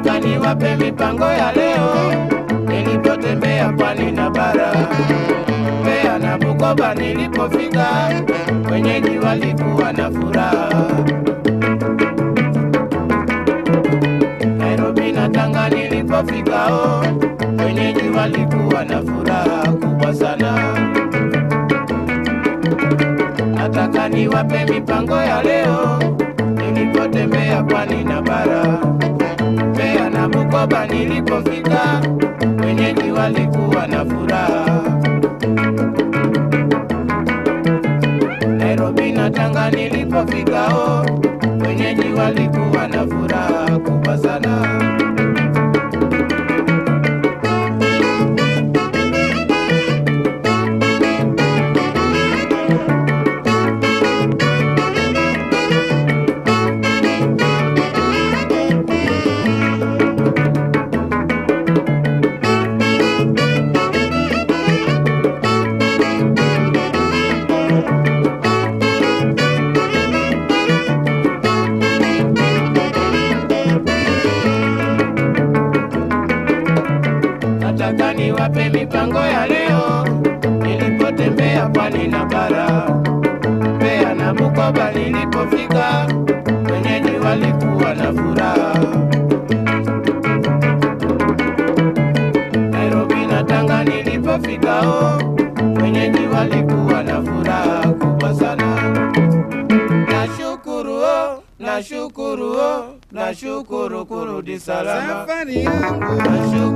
niwape mipango ya leo nilipotembea pwani na bara Mbeya na Bukoba nilipofika, wenyeji walikuwa na furaha. Nairobi na Tanga nilipofika, oh, wenyeji walikuwa na furaha kubwa sana. Nataka niwape mipango ya leo Bukoba nilipofika, wenyeji walikuwa na furaha. Nataka mipango ya leo nilipotembea pwani na bara Mbeya na Bukoba nilipofika, wenyeji walikuwa na furaha. Nairobi na Tanga nilipofika, oh, wenyeji walikuwa na furaha kubwa sana. Nashukuru oh, nashukuru oh, nashukuru kurudi salama. Safari yangu Nashukuru